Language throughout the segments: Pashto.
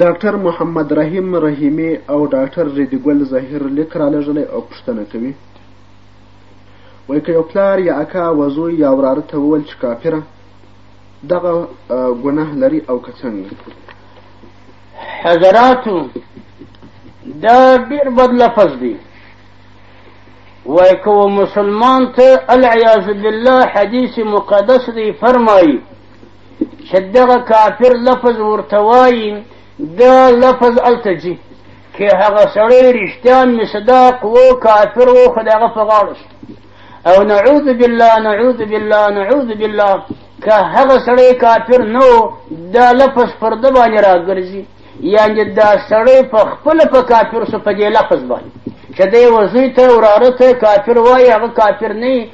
ډاکټر محمد رحیم رحیمي او ډاکټر ریدګل ظهیر لیک رالېږلی او پوښتنه کوي وایي که یو پلار یا اکا و زوی یا وراره ته وویل چې کافره دغه ګناه لري او که څنګه حضراتو دا ډېر بد لفظ دی وایي که مسلمان ته العیاذ بالله حدیث مقدس دی فرمایي چې دغه کافر لفظ ورته وایي دا لفظ هلته ځي که هغه سړی رښتیا مصداق و کافر و خو د هغه په غاړه شو او نعوذ بالله نعوذ بالله نعوذ بالله که هغه سړی کافر نه و دا لفظ پر ده باندې راګرځي یعنې دا سړی په خپله په کافر سو په دې لفظ باندې چې دی وزوی ته وراره ته کافر وایي هغه کافر نه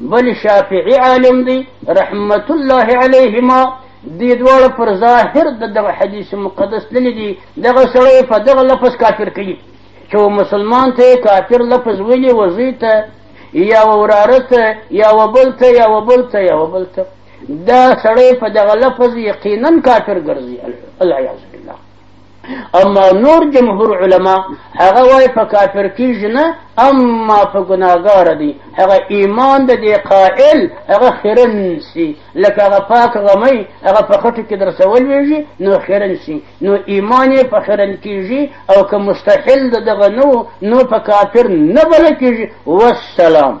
بل شافعي عالم دی رحمت الله علیهما دې دواړه پر ظاهر د دغه حدیث مقدس تللی دي دغه سړی په دغه لفظ کافر کوي چې مسلمان ته کافر لفظ ویلي وزوی ته یا وراره ته یا وبل ته یا وبل ته یا وبل ته دا سړی په دغه لفظ یقینا کافر ګرځي العیاذ اما نور جمهور علما هغه وای په کافر کیږي نه اما په ګناګار دی هغه ایمان د دې قائل هغه خیرن سي لکه هغه پاک غمي هغه په خټو کې درسول ویږي نو خیرن سي نو ایمان یې په خیرن کیږي او که مستحل دغه نو نو په کافر نه بل کیږي والسلام